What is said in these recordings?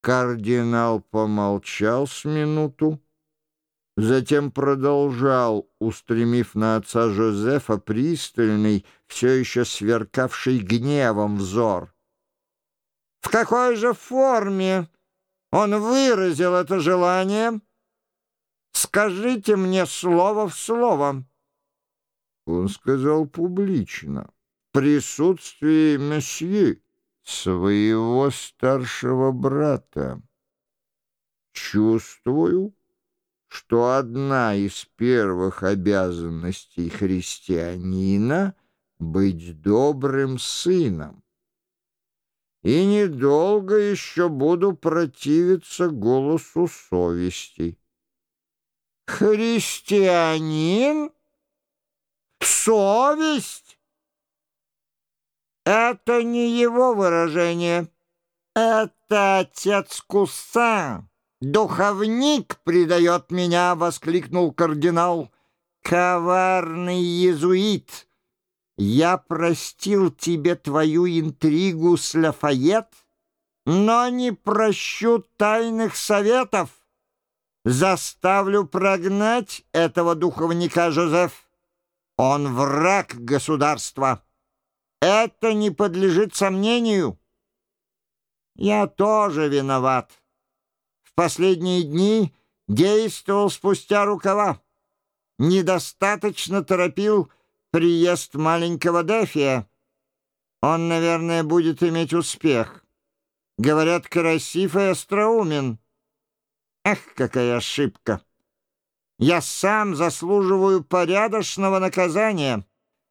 Кардинал помолчал с минуту, затем продолжал, устремив на отца Жозефа пристальный, все еще сверкавший гневом взор. «В какой же форме он выразил это желание? Скажите мне слово в слово». Он сказал публично, в присутствии месье своего старшего брата. Чувствую, что одна из первых обязанностей христианина — быть добрым сыном. И недолго еще буду противиться голосу совести. Христианин? Совесть? Это не его выражение. Это отец Куссан. «Духовник предает меня!» — воскликнул кардинал. «Коварный иезуит! Я простил тебе твою интригу с Лафайет, но не прощу тайных советов. Заставлю прогнать этого духовника, Жозеф. Он враг государства». Это не подлежит сомнению. Я тоже виноват. В последние дни действовал спустя рукава. Недостаточно торопил приезд маленького Дефия. Он, наверное, будет иметь успех. Говорят, красив и остроумен. Эх, какая ошибка! Я сам заслуживаю порядочного наказания.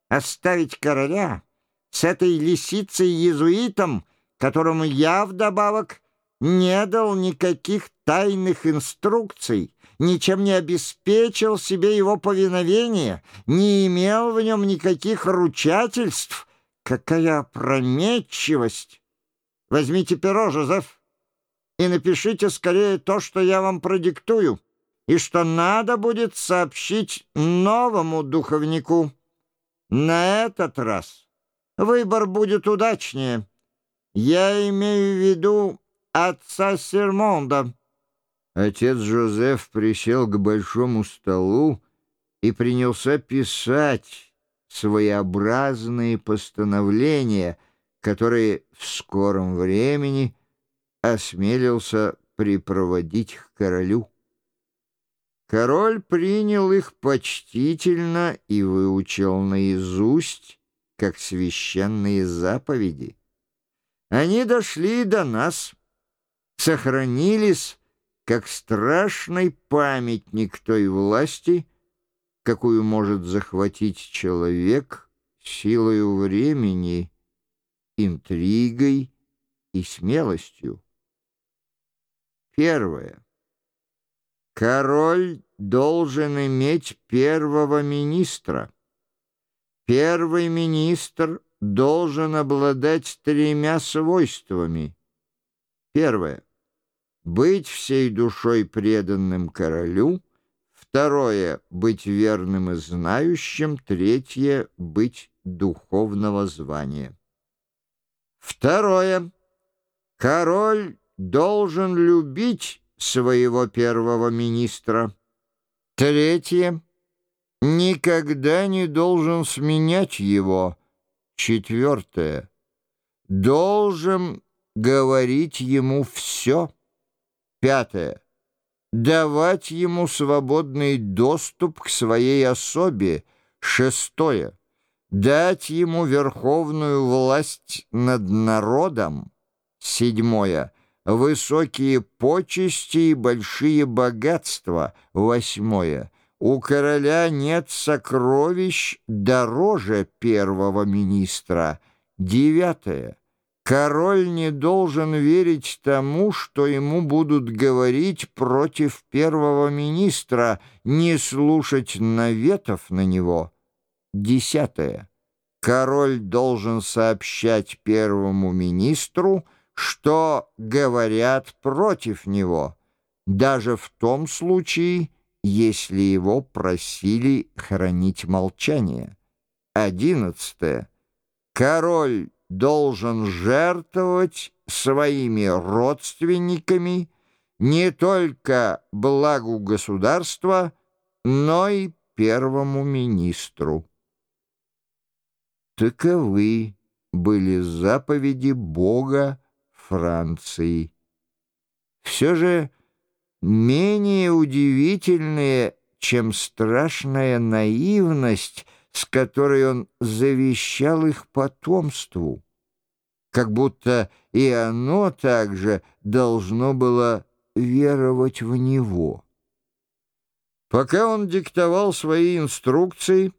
Оставить короля с этой лисицей-езуитом, которому я вдобавок не дал никаких тайных инструкций, ничем не обеспечил себе его повиновение, не имел в нем никаких ручательств. Какая опрометчивость! Возьмите перо, Жозеф, и напишите скорее то, что я вам продиктую, и что надо будет сообщить новому духовнику. На этот раз Выбор будет удачнее. Я имею в виду отца Сермонда». Отец Жозеф присел к большому столу и принялся писать своеобразные постановления, которые в скором времени осмелился припроводить к королю. Король принял их почтительно и выучил наизусть, как священные заповеди. Они дошли до нас, сохранились, как страшный памятник той власти, какую может захватить человек силою времени, интригой и смелостью. Первое. Король должен иметь первого министра. Первый министр должен обладать тремя свойствами. Первое. Быть всей душой преданным королю. Второе. Быть верным и знающим. Третье. Быть духовного звания. Второе. Король должен любить своего первого министра. Третье никогда не должен сменять его. Четвертое. Должен говорить ему все. Пятое. Давать ему свободный доступ к своей особе. Шестое. Дать ему верховную власть над народом. Седьмое. Высокие почести и большие богатства. Восьмое у короля нет сокровищ дороже первого министра. Девятое. Король не должен верить тому, что ему будут говорить против первого министра, не слушать наветов на него. Десятое. Король должен сообщать первому министру, что говорят против него, даже в том случае, если его просили хранить молчание. Одиннадцатое. Король должен жертвовать своими родственниками не только благу государства, но и первому министру. Таковы были заповеди Бога Франции. Все же менее удивительные, чем страшная наивность, с которой он завещал их потомству, как будто и оно также должно было веровать в него. Пока он диктовал свои инструкции,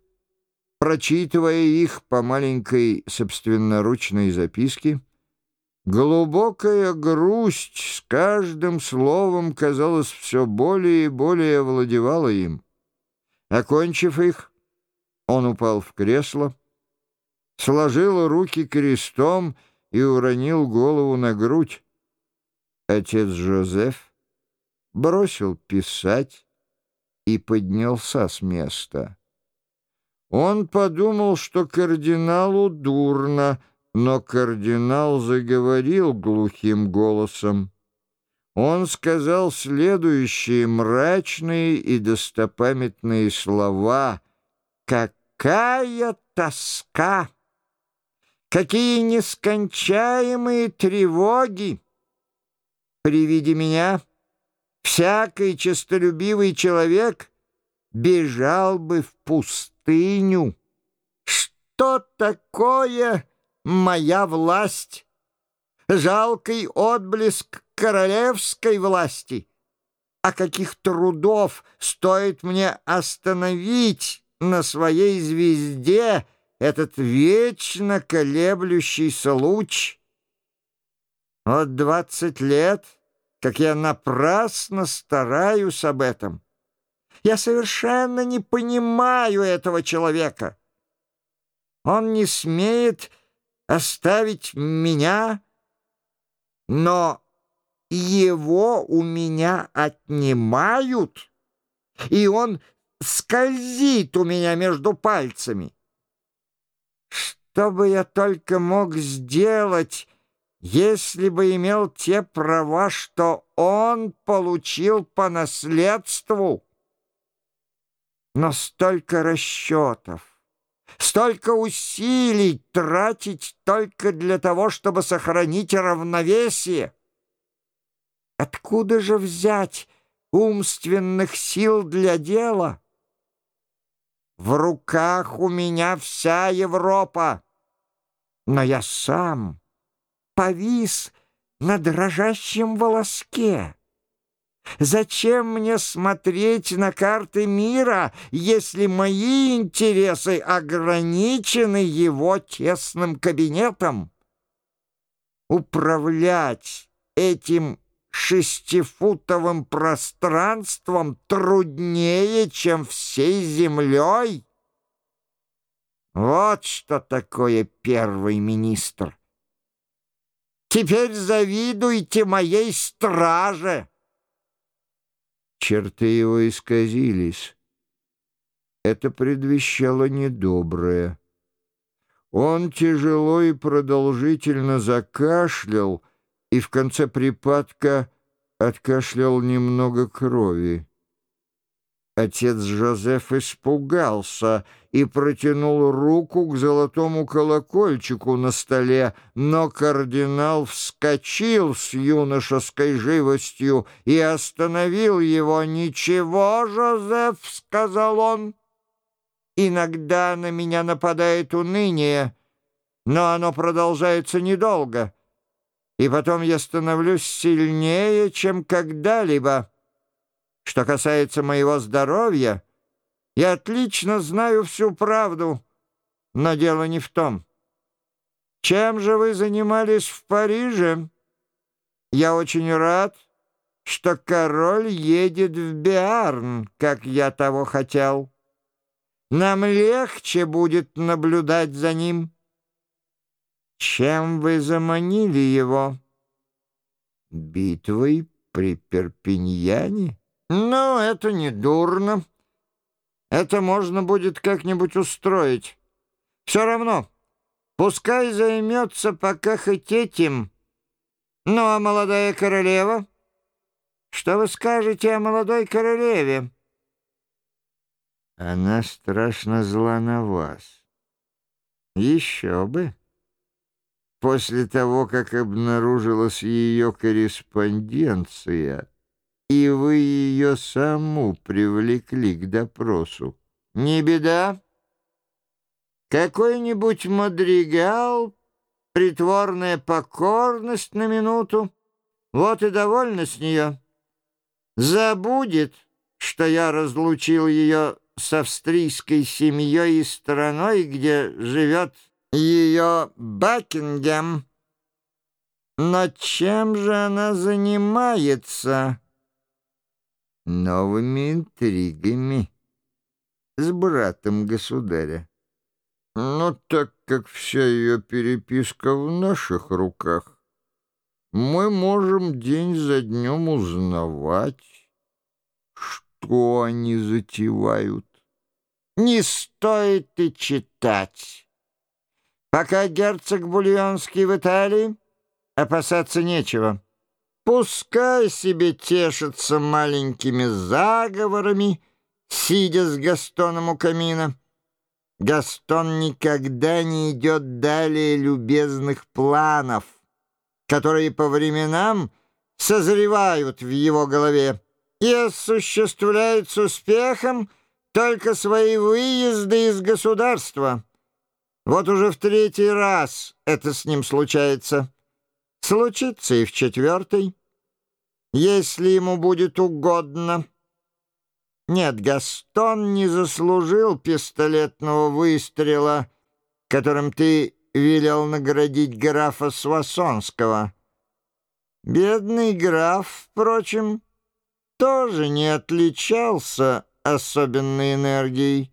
прочитывая их по маленькой собственноручной записке, глубокая грусть с каждым словом, казалось, все более и более овладевала им. Окончив их, он упал в кресло, сложил руки крестом и уронил голову на грудь. Отец Жозеф бросил писать и поднялся с места. Он подумал, что кардиналу дурно, но кардинал заговорил глухим голосом. Он сказал следующие мрачные и достопамятные слова. «Какая тоска! Какие нескончаемые тревоги!» При виде меня всякий честолюбивый человек бежал бы в пустыню. Что такое моя власть? Жалкий отблеск королевской власти. А каких трудов стоит мне остановить на своей звезде этот вечно колеблющийся луч — вот двадцать лет, как я напрасно стараюсь об этом. Я совершенно не понимаю этого человека. Он не смеет оставить меня, но его у меня отнимают, и он скользит у меня между пальцами. Что бы я только мог сделать, если бы имел те права, что он получил по наследству. Но столько расчетов, столько усилий тратить только для того, чтобы сохранить равновесие. Откуда же взять умственных сил для дела? В руках у меня вся Европа, но я сам повис на дрожащем волоске. Зачем мне смотреть на карты мира, если мои интересы ограничены его тесным кабинетом? Управлять этим шестифутовым пространством труднее, чем всей землей? Вот что такое первый министр. Теперь завидуйте моей страже!» Черты его исказились. Это предвещало недоброе. Он тяжело и продолжительно закашлял и в конце припадка откашлял немного крови. Отец Жозеф испугался и протянул руку к золотому колокольчику на столе, но кардинал вскочил с юношеской живостью и остановил его. «Ничего, Жозеф», — сказал он, — «иногда на меня нападает уныние, но оно продолжается недолго, и потом я становлюсь сильнее, чем когда-либо». Что касается моего здоровья, я отлично знаю всю правду, но дело не в том. Чем же вы занимались в Париже? Я очень рад, что король едет в Биарн, как я того хотел. Нам легче будет наблюдать за ним. Чем вы заманили его? Битвой при Перпиньяне? «Ну, это не дурно. Это можно будет как-нибудь устроить. Все равно, пускай займется пока хоть этим. Ну, а молодая королева? Что вы скажете о молодой королеве? Она страшно зла на вас. Еще бы. После того, как обнаружилась ее корреспонденция, и вы ее саму привлекли к допросу. Не беда. Какой-нибудь мадригал, притворная покорность на минуту, вот и довольна с нее. Забудет, что я разлучил ее с австрийской семьей и страной, где живет ее Бакингем. Но чем же она занимается? Новыми интригами с братом государя. Но так как вся ее переписка в наших руках, мы можем день за днем узнавать, что они затевают. Не стоит и читать. Пока герцог Бульонский в Италии, опасаться нечего. Пускай себе тешится маленькими заговорами, сидя с Гастоном у камина. Гастон никогда не идет далее любезных планов, которые по временам созревают в его голове и осуществляют с успехом только свои выезды из государства. Вот уже в третий раз это с ним случается. Случится и в четвертый, если ему будет угодно. Нет, Гастон не заслужил пистолетного выстрела, которым ты велел наградить графа Свасонского. Бедный граф, впрочем, тоже не отличался особенной энергией.